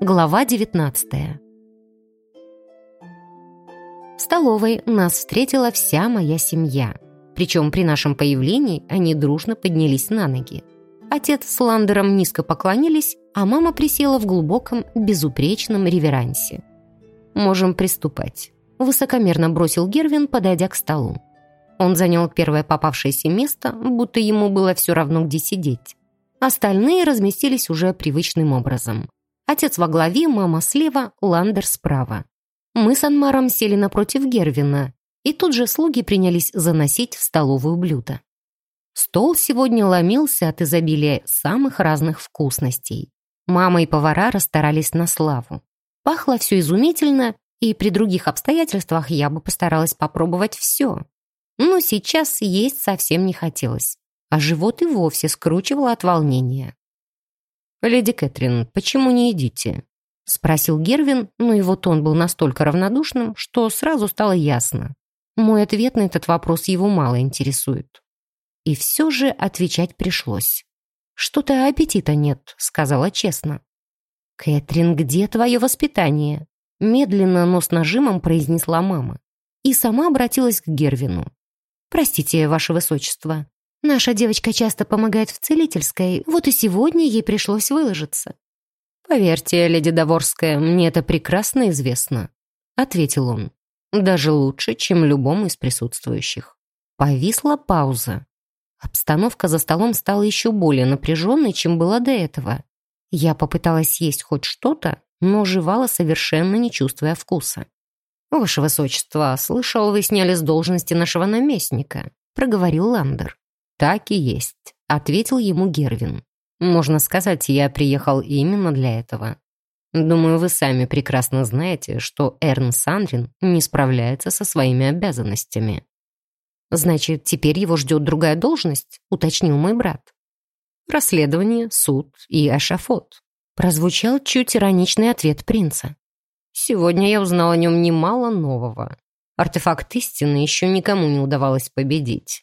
Глава 19 В столовой нас встретила вся моя семья. Причем при нашем появлении они дружно поднялись на ноги. Отец с Ландером низко поклонились, а мама присела в глубоком, безупречном реверансе. «Можем приступать», — высокомерно бросил Гервин, подойдя к столу. Он занял первое попавшееся место, будто ему было все равно, где сидеть. Остальные разместились уже привычным образом. Отец во главе, мама слева, Ландер справа. Мы с Анмаром сели напротив Гервина, и тут же слуги принялись заносить в столовую блюдо. Стол сегодня ломился от изобилия самых разных вкусностей. Мама и повара расстарались на славу. Пахло все изумительно, и при других обстоятельствах я бы постаралась попробовать все. Но сейчас есть совсем не хотелось, а живот и вовсе скручивало от волнения. «Леди Кэтрин, почему не едите?» — спросил Гервин, но его тон был настолько равнодушным, что сразу стало ясно. Мой ответ на этот вопрос его мало интересует. И все же отвечать пришлось. «Что-то аппетита нет», — сказала честно. «Кэтрин, где твое воспитание?» Медленно, но с нажимом произнесла мама. И сама обратилась к Гервину. «Простите, ваше высочество, Наша девочка часто помогает в целительской, вот и сегодня ей пришлось выложиться». «Поверьте, леди Доворская, мне это прекрасно известно», — ответил он. «Даже лучше, чем любому из присутствующих». Повисла пауза. Обстановка за столом стала еще более напряженной, чем была до этого. Я попыталась есть хоть что-то, но жевала совершенно не чувствуя вкуса. «Ваше высочество, слышал, вы сняли с должности нашего наместника», — проговорил Ландер. «Так и есть», — ответил ему Гервин. «Можно сказать, я приехал именно для этого. Думаю, вы сами прекрасно знаете, что Эрн Сандрин не справляется со своими обязанностями». «Значит, теперь его ждет другая должность?» — уточнил мой брат. «Расследование, суд и ашафот», — прозвучал чуть ироничный ответ принца. «Сегодня я узнал о нем немало нового. Артефакт истины еще никому не удавалось победить.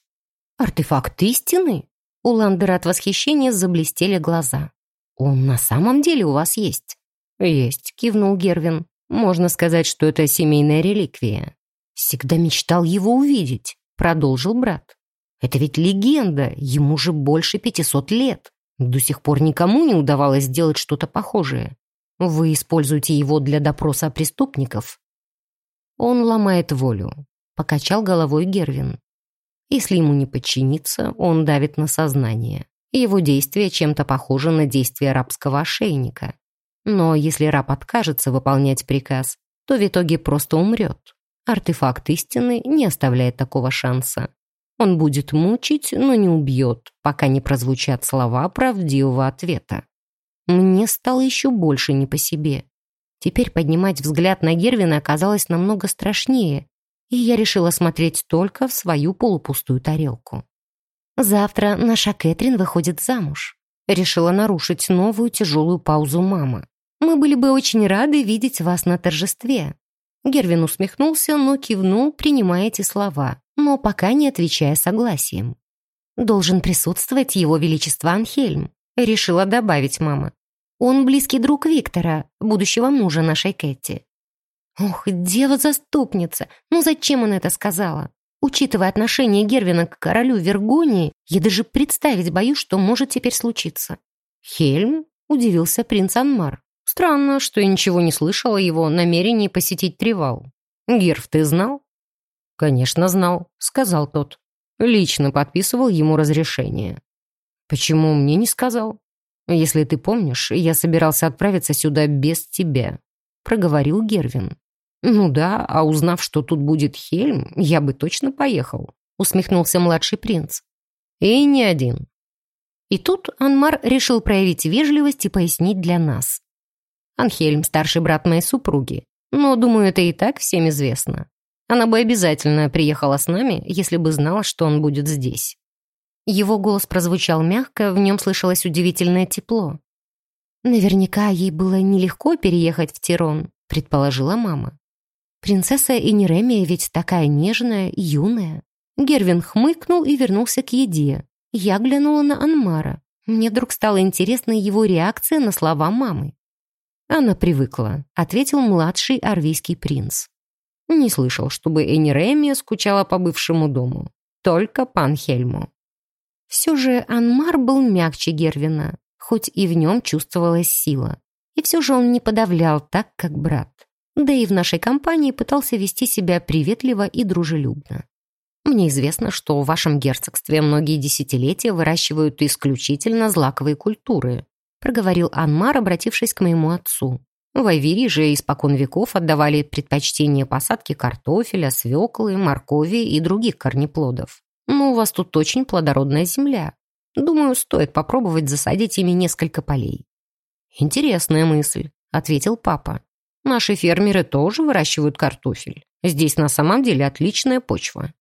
«Артефакт истины?» У Ландера от восхищения заблестели глаза. «Он на самом деле у вас есть?» «Есть», — кивнул Гервин. «Можно сказать, что это семейная реликвия». «Всегда мечтал его увидеть», — продолжил брат. «Это ведь легенда, ему же больше пятисот лет. До сих пор никому не удавалось сделать что-то похожее. Вы используете его для допроса преступников?» «Он ломает волю», — покачал головой Гервин. Если ему не подчиниться, он давит на сознание. Его действия чем-то похожи на действия рабского ошейника. Но если раб откажется выполнять приказ, то в итоге просто умрет. Артефакт истины не оставляет такого шанса. Он будет мучить, но не убьет, пока не прозвучат слова правдивого ответа. Мне стало еще больше не по себе. Теперь поднимать взгляд на Гервина оказалось намного страшнее, и я решила смотреть только в свою полупустую тарелку. «Завтра наша Кэтрин выходит замуж», — решила нарушить новую тяжелую паузу мама. «Мы были бы очень рады видеть вас на торжестве». Гервин усмехнулся, но кивнул, принимая эти слова, но пока не отвечая согласием. «Должен присутствовать его величество Анхельм», — решила добавить мама. «Он близкий друг Виктора, будущего мужа нашей Кэти. Ох, дева-заступница! Ну зачем она это сказала? Учитывая отношение Гервина к королю Вергонии, я даже представить боюсь, что может теперь случиться. «Хельм?» — удивился принц Анмар. «Странно, что я ничего не слышал о его намерении посетить Привал. Герв, ты знал?» «Конечно знал», — сказал тот. Лично подписывал ему разрешение. «Почему мне не сказал? Если ты помнишь, я собирался отправиться сюда без тебя», — проговорил Гервин. «Ну да, а узнав, что тут будет Хельм, я бы точно поехал», усмехнулся младший принц. «И не один». И тут Анмар решил проявить вежливость и пояснить для нас. Анхельм – старший брат моей супруги, но, думаю, это и так всем известно. Она бы обязательно приехала с нами, если бы знала, что он будет здесь. Его голос прозвучал мягко, в нем слышалось удивительное тепло. «Наверняка ей было нелегко переехать в Тирон», — предположила мама. Принцесса Инеремия ведь такая нежная, юная. Гервин хмыкнул и вернулся к еде. Я глянула на Анмара. Мне вдруг стала интересна его реакция на слова мамы. «Она привыкла», — ответил младший арвийский принц. Не слышал, чтобы Энни скучала по бывшему дому. Только пан Хельму. Все же Анмар был мягче Гервина, хоть и в нем чувствовалась сила. И все же он не подавлял так, как брат. Да и в нашей компании пытался вести себя приветливо и дружелюбно. Мне известно, что в вашем герцогстве многие десятилетия выращивают исключительно злаковые культуры, проговорил Анмар, обратившись к моему отцу. В Айвире же испокон веков отдавали предпочтение посадке картофеля, свеклы, моркови и других корнеплодов. Но у вас тут очень плодородная земля. Думаю, стоит попробовать засадить ими несколько полей. Интересная мысль, ответил папа. Наши фермеры тоже выращивают картофель. Здесь на самом деле отличная почва.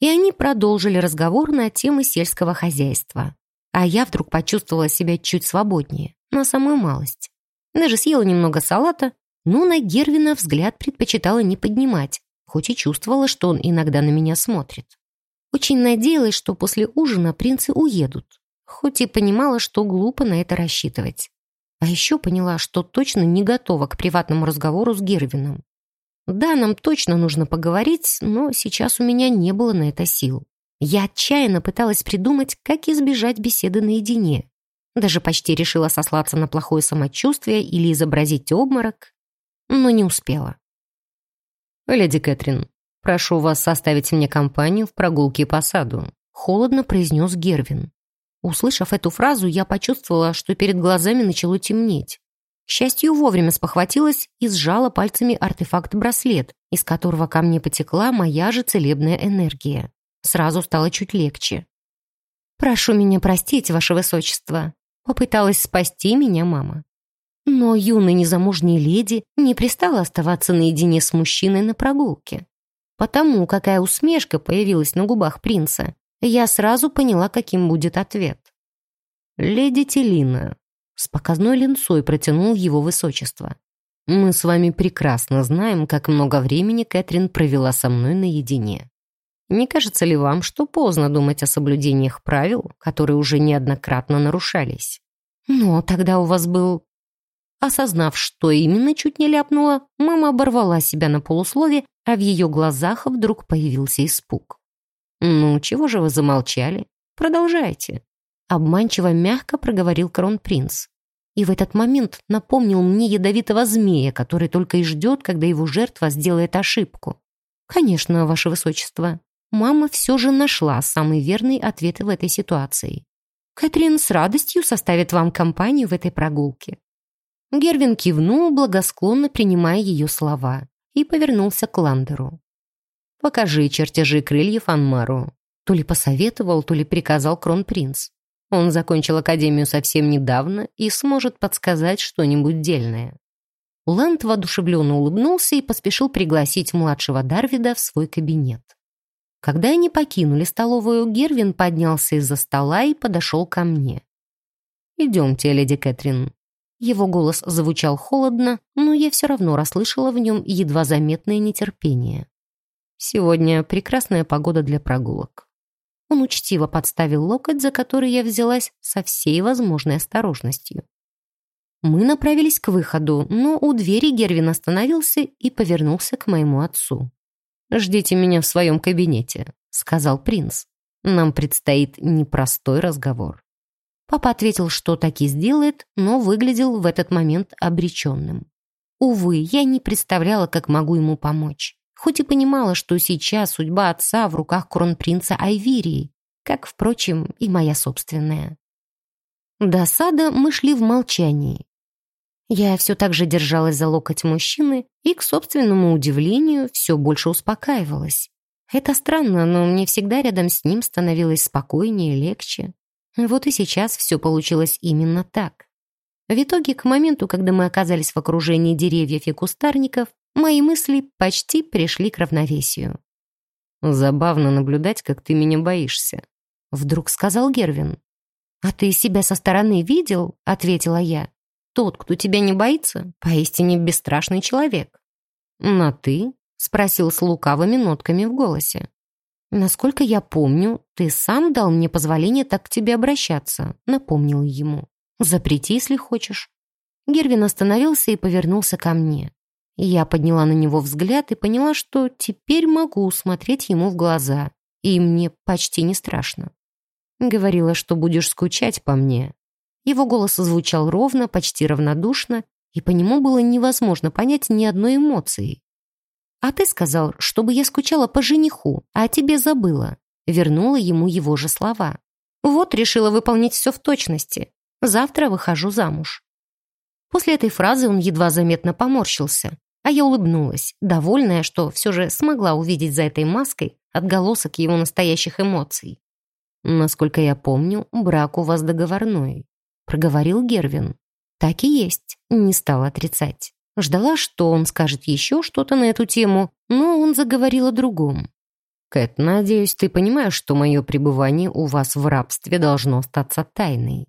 И они продолжили разговор на темы сельского хозяйства. А я вдруг почувствовала себя чуть свободнее, на самую малость. Даже съела немного салата, но на Гервина взгляд предпочитала не поднимать, хоть и чувствовала, что он иногда на меня смотрит. Очень надеялась, что после ужина принцы уедут, хоть и понимала, что глупо на это рассчитывать. А еще поняла, что точно не готова к приватному разговору с Гервином. Да, нам точно нужно поговорить, но сейчас у меня не было на это сил. Я отчаянно пыталась придумать, как избежать беседы наедине. Даже почти решила сослаться на плохое самочувствие или изобразить обморок, но не успела. «Леди Кэтрин, прошу вас составить мне компанию в прогулке по саду», холодно произнес Гервин. Услышав эту фразу, я почувствовала, что перед глазами начало темнеть. К счастью, вовремя спохватилась и сжала пальцами артефакт-браслет, из которого ко мне потекла моя же целебная энергия. Сразу стало чуть легче. «Прошу меня простить, ваше высочество», Попыталась спасти меня мама. Но юной незамужней леди не пристала оставаться наедине с мужчиной на прогулке. Потому какая усмешка появилась на губах принца, я сразу поняла, каким будет ответ. «Леди Телина», — с показной линцой протянул его высочество. «Мы с вами прекрасно знаем, как много времени Кэтрин провела со мной наедине. Не кажется ли вам, что поздно думать о соблюдениях правил, которые уже неоднократно нарушались? Но тогда у вас был... Осознав, что именно чуть не ляпнула, мама оборвала себя на полуслове, а в ее глазах вдруг появился испуг. «Ну, чего же вы замолчали? Продолжайте». Обманчиво мягко проговорил кронпринц. И в этот момент напомнил мне ядовитого змея, который только и ждет, когда его жертва сделает ошибку. «Конечно, ваше высочество, мама все же нашла самый верный ответ в этой ситуации. Кэтрин с радостью составит вам компанию в этой прогулке». Гервин кивнул, благосклонно принимая ее слова, и повернулся к Ландеру. «Покажи чертежи крыльев Анмару». То ли посоветовал, то ли приказал кронпринц. Он закончил академию совсем недавно и сможет подсказать что-нибудь дельное. Ланд воодушевленно улыбнулся и поспешил пригласить младшего Дарвида в свой кабинет. Когда они покинули столовую, Гервин поднялся из-за стола и подошел ко мне. «Идемте, леди Кэтрин». Его голос звучал холодно, но я все равно расслышала в нем едва заметное нетерпение. «Сегодня прекрасная погода для прогулок». Он учтиво подставил локоть, за который я взялась со всей возможной осторожностью. Мы направились к выходу, но у двери Гервин остановился и повернулся к моему отцу. «Ждите меня в своем кабинете», — сказал принц. «Нам предстоит непростой разговор». Папа ответил, что так и сделает, но выглядел в этот момент обреченным. Увы, я не представляла, как могу ему помочь. Хоть и понимала, что сейчас судьба отца в руках кронпринца Айвирии, как, впрочем, и моя собственная. До сада мы шли в молчании, я все так же держалась за локоть мужчины и, к собственному удивлению, все больше успокаивалась. Это странно, но мне всегда рядом с ним становилось спокойнее и легче. Вот и сейчас все получилось именно так. В итоге, к моменту, когда мы оказались в окружении деревьев и кустарников, мои мысли почти пришли к равновесию. «Забавно наблюдать, как ты меня боишься», — вдруг сказал Гервин. «А ты себя со стороны видел?» — ответила я. Тот, кто тебя не боится, поистине бесстрашный человек. «На ты?» — спросил с лукавыми нотками в голосе. «Насколько я помню, ты сам дал мне позволение так к тебе обращаться», — напомнил ему. «Запрети, если хочешь». Гервин остановился и повернулся ко мне. Я подняла на него взгляд и поняла, что теперь могу смотреть ему в глаза, и мне почти не страшно. Говорила, что будешь скучать по мне. Его голос звучал ровно, почти равнодушно, и по нему было невозможно понять ни одной эмоции. «А ты сказал, чтобы я скучала по жениху, а тебе забыла». Вернула ему его же слова. «Вот решила выполнить все в точности. Завтра выхожу замуж». После этой фразы он едва заметно поморщился, а я улыбнулась, довольная, что все же смогла увидеть за этой маской отголосок его настоящих эмоций. «Насколько я помню, брак у вас договорной», — проговорил Гервин. «Так и есть», — не стала отрицать. Ждала, что он скажет еще что-то на эту тему, но он заговорил о другом. «Кэт, надеюсь, ты понимаешь, что мое пребывание у вас в рабстве должно остаться тайной.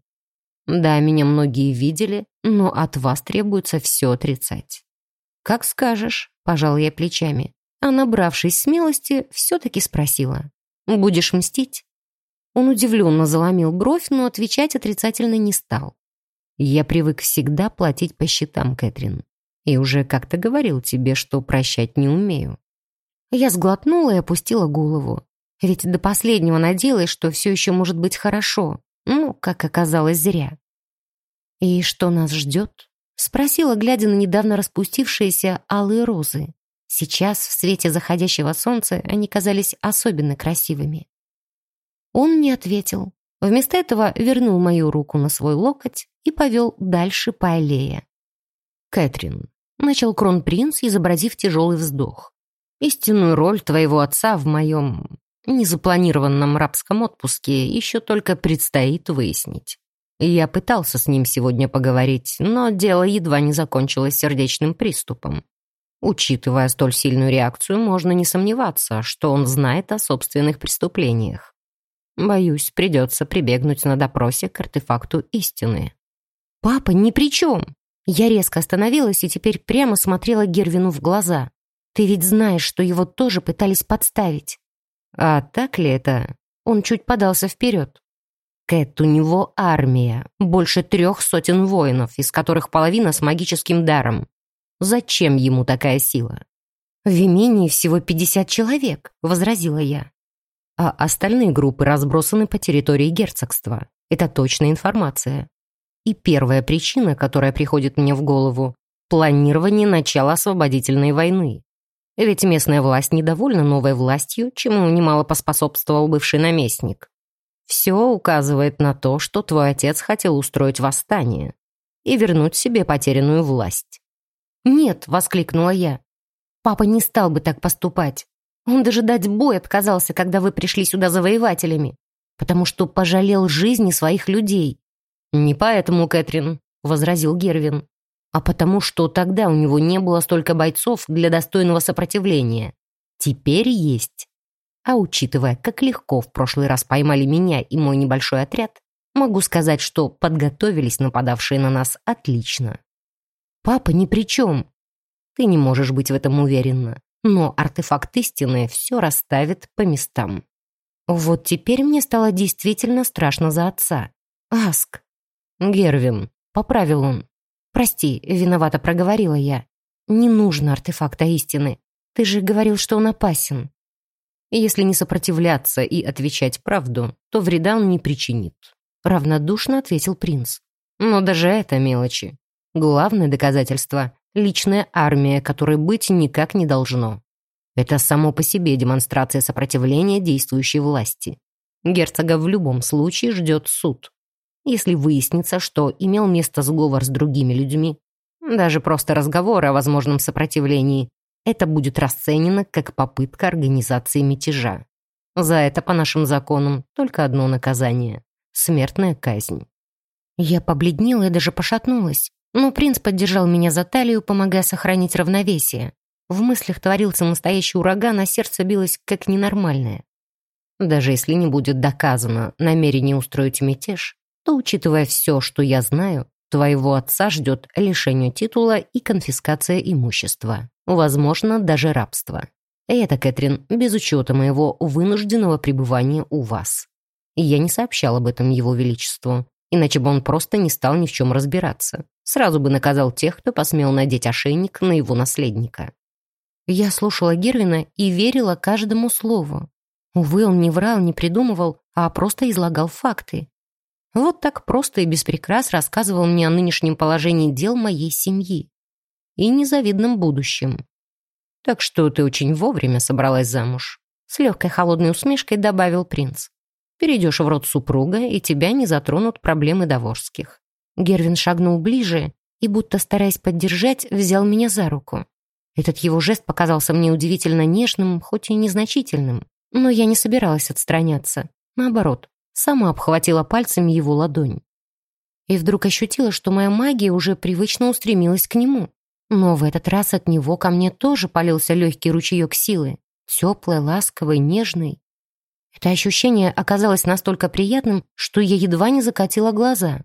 Да, меня многие видели, но от вас требуется все отрицать». «Как скажешь», — пожал я плечами. А набравшись смелости, все-таки спросила. «Будешь мстить?» Он удивленно заломил бровь, но отвечать отрицательно не стал. «Я привык всегда платить по счетам, Кэтрин. И уже как-то говорил тебе, что прощать не умею». Я сглотнула и опустила голову. Ведь до последнего надеялась, что все еще может быть хорошо. Ну, как оказалось, зря. «И что нас ждет?» Спросила, глядя на недавно распустившиеся алые розы. Сейчас, в свете заходящего солнца, они казались особенно красивыми. Он не ответил. Вместо этого вернул мою руку на свой локоть и повел дальше по аллее. «Кэтрин, Начал кронпринц, изобразив тяжелый вздох. «Истинную роль твоего отца в моем незапланированном рабском отпуске еще только предстоит выяснить. Я пытался с ним сегодня поговорить, но дело едва не закончилось сердечным приступом. Учитывая столь сильную реакцию, можно не сомневаться, что он знает о собственных преступлениях. Боюсь, придется прибегнуть на допросе к артефакту истины. «Папа ни при чем!» Я резко остановилась и теперь прямо смотрела Гервину в глаза. «Ты ведь знаешь, что его тоже пытались подставить». «А так ли это?» Он чуть подался вперед. Кэт, у него армия, больше трех сотен воинов, из которых половина с магическим даром. Зачем ему такая сила? В имении всего 50 человек, возразила я. А остальные группы разбросаны по территории герцогства. Это точная информация. И первая причина, которая приходит мне в голову – планирование начала освободительной войны. Ведь местная власть недовольна новой властью, чему немало поспособствовал бывший наместник. Все указывает на то, что твой отец хотел устроить восстание и вернуть себе потерянную власть. «Нет», — воскликнула я. «Папа не стал бы так поступать. Он даже дать бой отказался, когда вы пришли сюда завоевателями, потому что пожалел жизни своих людей. «Не поэтому, Кэтрин», — возразил Гервин, «а потому что тогда у него не было столько бойцов для достойного сопротивления. Теперь есть. А учитывая, как легко в прошлый раз поймали меня и мой небольшой отряд, могу сказать, что подготовились нападавшие на нас отлично. Папа ни при чем. Ты не можешь быть в этом уверена, но артефакт истины все расставит по местам. Вот теперь мне стало действительно страшно за отца. Аск, «Гервин», — поправил он. «Прости, виновато проговорила я. Не нужно артефакта истины. Ты же говорил, что он опасен». «Если не сопротивляться и отвечать правду, то вреда он не причинит», — равнодушно ответил принц. «Но даже это мелочи. Главное доказательство — личная армия, которой быть никак не должно. Это само по себе демонстрация сопротивления действующей власти. Герцога в любом случае ждет суд если выяснится, что имел место сговор с другими людьми. Даже просто разговор о возможном сопротивлении. Это будет расценено как попытка организации мятежа. За это, по нашим законам, только одно наказание — смертная казнь. Я побледнела и даже пошатнулась, но принц поддержал меня за талию, помогая сохранить равновесие. В мыслях творился настоящий ураган, а сердце билось как ненормальное. Даже если не будет доказано намерение устроить мятеж, то, учитывая все, что я знаю, твоего отца ждет лишение титула и конфискация имущества. Возможно, даже рабство. Это, Кэтрин, без учета моего вынужденного пребывания у вас. Я не сообщал об этом его величеству, иначе бы он просто не стал ни в чем разбираться. Сразу бы наказал тех, кто посмел надеть ошейник на его наследника. Я слушала Гервина и верила каждому слову. Увы, он не врал, не придумывал, а просто излагал факты. Вот так просто и без прикрас рассказывал мне о нынешнем положении дел моей семьи и незавидном будущем. Так что ты очень вовремя собралась замуж. С легкой холодной усмешкой добавил принц. Перейдешь в род супруга, и тебя не затронут проблемы Доворских. Гервин шагнул ближе и, будто стараясь поддержать, взял меня за руку. Этот его жест показался мне удивительно нежным, хоть и незначительным. Но я не собиралась отстраняться. Наоборот, сама обхватила пальцами его ладонь. И вдруг ощутила, что моя магия уже привычно устремилась к нему. Но в этот раз от него ко мне тоже полился легкий ручеек силы. Теплый, ласковый, нежный. Это ощущение оказалось настолько приятным, что я едва не закатила глаза.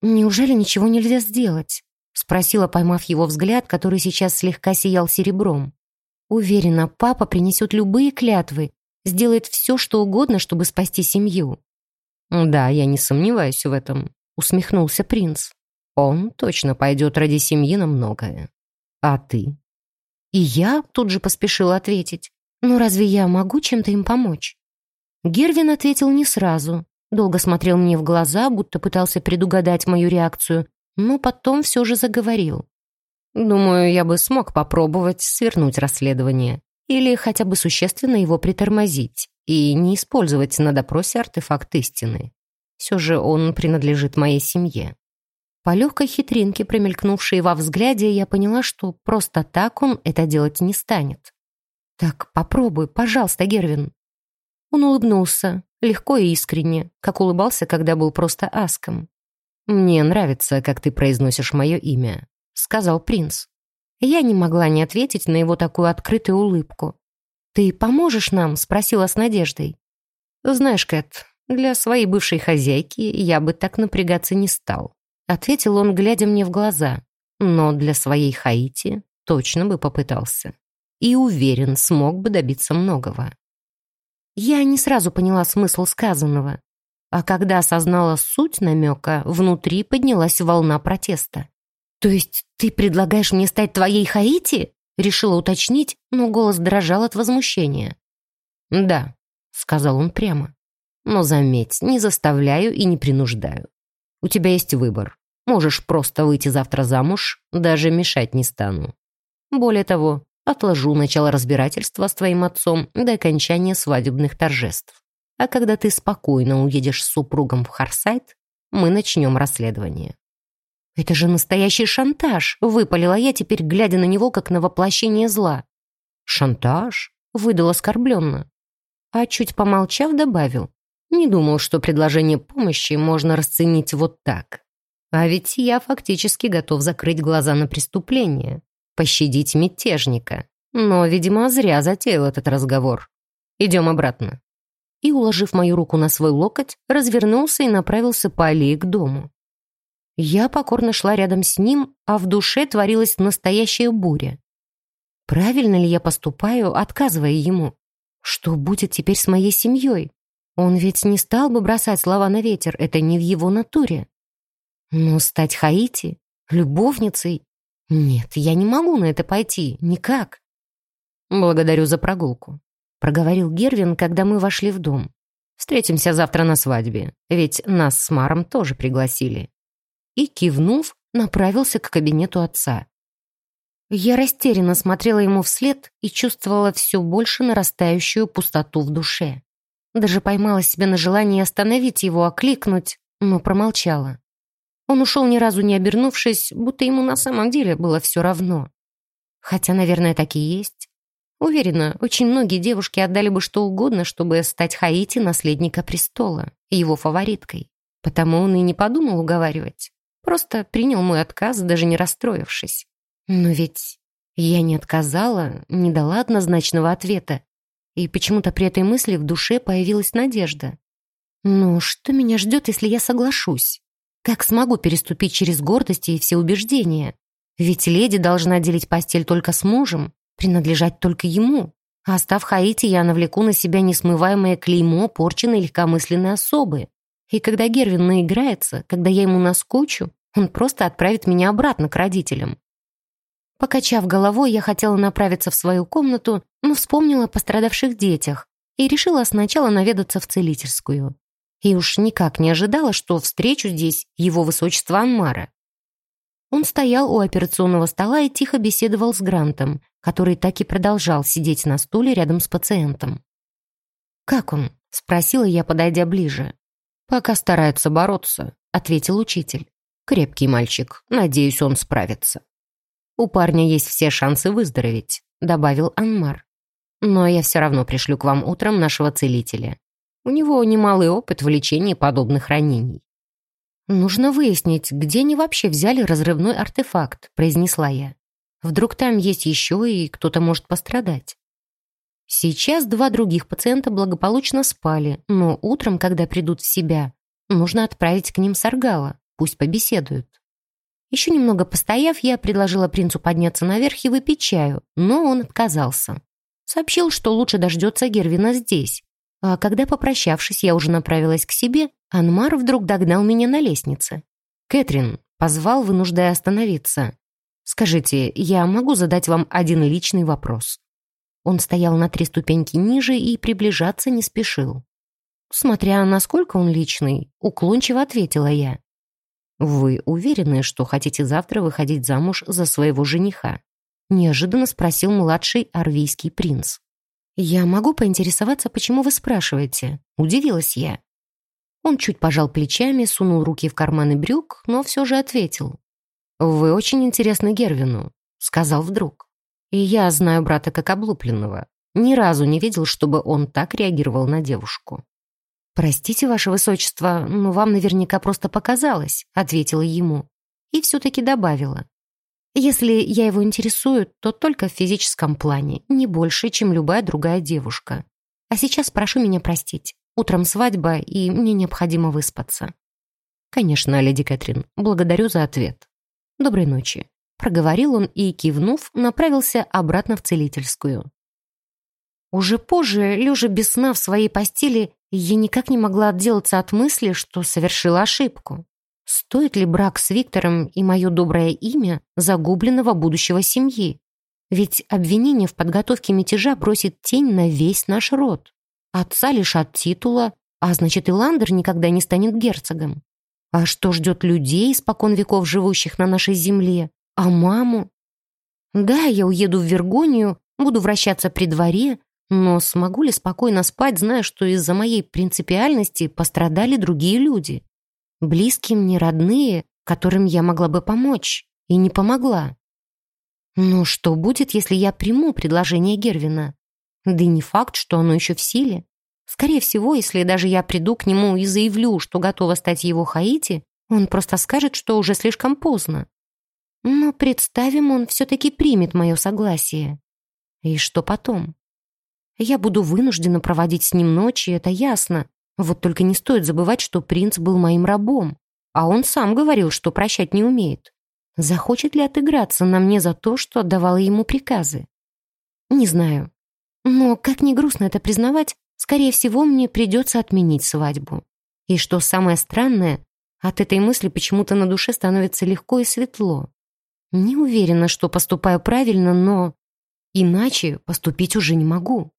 «Неужели ничего нельзя сделать?» — спросила, поймав его взгляд, который сейчас слегка сиял серебром. «Уверена, папа принесет любые клятвы, сделает все, что угодно, чтобы спасти семью». «Да, я не сомневаюсь в этом», — усмехнулся принц. Он точно пойдет ради семьи на многое. А ты? И я тут же поспешила ответить. Ну разве я могу чем-то им помочь? Гервин ответил не сразу. Долго смотрел мне в глаза, будто пытался предугадать мою реакцию, но потом все же заговорил. Думаю, я бы смог попробовать свернуть расследование или хотя бы существенно его притормозить и не использовать на допросе артефакт истины. Все же он принадлежит моей семье. По легкой хитринке, промелькнувшей во взгляде, я поняла, что просто так он это делать не станет. «Так, попробуй, пожалуйста, Гервин». Он улыбнулся, легко и искренне, как улыбался, когда был просто аском. «Мне нравится, как ты произносишь мое имя», — сказал принц. Я не могла не ответить на его такую открытую улыбку. «Ты поможешь нам?» — спросила с надеждой. «Знаешь, Кэт, для своей бывшей хозяйки я бы так напрягаться не стал. Ответил он, глядя мне в глаза. Но для своей Хаити точно бы попытался. И уверен, смог бы добиться многого. Я не сразу поняла смысл сказанного. А когда осознала суть намека, внутри поднялась волна протеста. «То есть ты предлагаешь мне стать твоей Хаити?» Решила уточнить, но голос дрожал от возмущения. «Да», — сказал он прямо. «Но заметь, не заставляю и не принуждаю. У тебя есть выбор. Можешь просто выйти завтра замуж, даже мешать не стану. Более того, отложу начало разбирательства с твоим отцом до окончания свадебных торжеств. А когда ты спокойно уедешь с супругом в Харсайт, мы начнем расследование». «Это же настоящий шантаж!» — выпалила я, теперь глядя на него, как на воплощение зла. «Шантаж?» — выдал оскорбленно. А чуть помолчав, добавил. Не думал, что предложение помощи можно расценить вот так. А ведь я фактически готов закрыть глаза на преступление, пощадить мятежника. Но, видимо, зря затеял этот разговор. Идем обратно. И, уложив мою руку на свой локоть, развернулся и направился по аллее к дому. Я покорно шла рядом с ним, а в душе творилась настоящая буря. Правильно ли я поступаю, отказывая ему? Что будет теперь с моей семьей? Он ведь не стал бы бросать слова на ветер, это не в его натуре. Но стать Хаити? Любовницей? Нет, я не могу на это пойти, никак. Благодарю за прогулку, проговорил Гервин, когда мы вошли в дом. Встретимся завтра на свадьбе, ведь нас с Маром тоже пригласили. И, кивнув, направился к кабинету отца. Я растерянно смотрела ему вслед и чувствовала все больше нарастающую пустоту в душе. Даже поймала себя на желании остановить его, окликнуть, но промолчала. Он ушел ни разу не обернувшись, будто ему на самом деле было все равно. Хотя, наверное, так и есть. Уверена, очень многие девушки отдали бы что угодно, чтобы стать Хаити наследника престола, его фавориткой. Потому он и не подумал уговаривать. Просто принял мой отказ, даже не расстроившись. Но ведь я не отказала, не дала однозначного ответа. И почему-то при этой мысли в душе появилась надежда. Но что меня ждет, если я соглашусь? Как смогу переступить через гордость и все убеждения? Ведь леди должна делить постель только с мужем, принадлежать только ему. А став Хаити, я навлеку на себя несмываемое клеймо порченной легкомысленной особы. И когда Гервин наиграется, когда я ему наскучу, он просто отправит меня обратно к родителям. Покачав головой, я хотела направиться в свою комнату, но вспомнила о пострадавших детях и решила сначала наведаться в целительскую. И уж никак не ожидала, что встречу здесь его высочество Анмара. Он стоял у операционного стола и тихо беседовал с Грантом, который так и продолжал сидеть на стуле рядом с пациентом. «Как он?» — спросила я, подойдя ближе. «Пока старается бороться», — ответил учитель. «Крепкий мальчик. Надеюсь, он справится». «У парня есть все шансы выздороветь», — добавил Анмар. «Но я все равно пришлю к вам утром нашего целителя. У него немалый опыт в лечении подобных ранений». «Нужно выяснить, где они вообще взяли разрывной артефакт», — произнесла я. «Вдруг там есть еще и кто-то может пострадать». Сейчас два других пациента благополучно спали, но утром, когда придут в себя, нужно отправить к ним Саргала, пусть побеседуют. Еще немного постояв, я предложила принцу подняться наверх и выпить чаю, но он отказался. Сообщил, что лучше дождется Гервина здесь. А когда, попрощавшись, я уже направилась к себе, Анмар вдруг догнал меня на лестнице. «Кэтрин», — позвал, вынуждая остановиться. «Скажите, я могу задать вам один личный вопрос?» Он стоял на три ступеньки ниже и приближаться не спешил. Смотря насколько он личный, уклончиво ответила я. «Вы уверены, что хотите завтра выходить замуж за своего жениха?» Неожиданно спросил младший арвийский принц. «Я могу поинтересоваться, почему вы спрашиваете?» Удивилась я. Он чуть пожал плечами, сунул руки в карманы брюк, но все же ответил. «Вы очень интересны Гервину», — сказал вдруг. «И я знаю брата как облупленного. Ни разу не видел, чтобы он так реагировал на девушку». «Простите, ваше высочество, но вам наверняка просто показалось», — ответила ему. И все-таки добавила. «Если я его интересую, то только в физическом плане, не больше, чем любая другая девушка. А сейчас прошу меня простить. Утром свадьба, и мне необходимо выспаться». «Конечно, леди Кэтрин, благодарю за ответ. Доброй ночи», — проговорил он и, кивнув, направился обратно в целительскую. Уже позже, лежа без сна в своей постели, я никак не могла отделаться от мысли, что совершила ошибку. Стоит ли брак с Виктором и мое доброе имя загубленного будущего семьи? Ведь обвинение в подготовке мятежа бросит тень на весь наш род. Отца лишат титула, а значит и Ландер никогда не станет герцогом. А что ждет людей, испокон веков живущих на нашей земле? А маму? Да, я уеду в Вергонию, буду вращаться при дворе, но смогу ли спокойно спать, зная, что из-за моей принципиальности пострадали другие люди? Близкие мне родные, которым я могла бы помочь, и не помогла. Но что будет, если я приму предложение Гервина? Да и не факт, что оно еще в силе. Скорее всего, если даже я приду к нему и заявлю, что готова стать его Хаити, он просто скажет, что уже слишком поздно. Но представим, он все-таки примет мое согласие. И что потом? Я буду вынуждена проводить с ним ночи, это ясно. Вот только не стоит забывать, что принц был моим рабом. А он сам говорил, что прощать не умеет. Захочет ли отыграться на мне за то, что отдавала ему приказы? Не знаю. Но, как ни грустно это признавать, скорее всего, мне придется отменить свадьбу. И что самое странное, от этой мысли почему-то на душе становится легко и светло. Не уверена, что поступаю правильно, но иначе поступить уже не могу.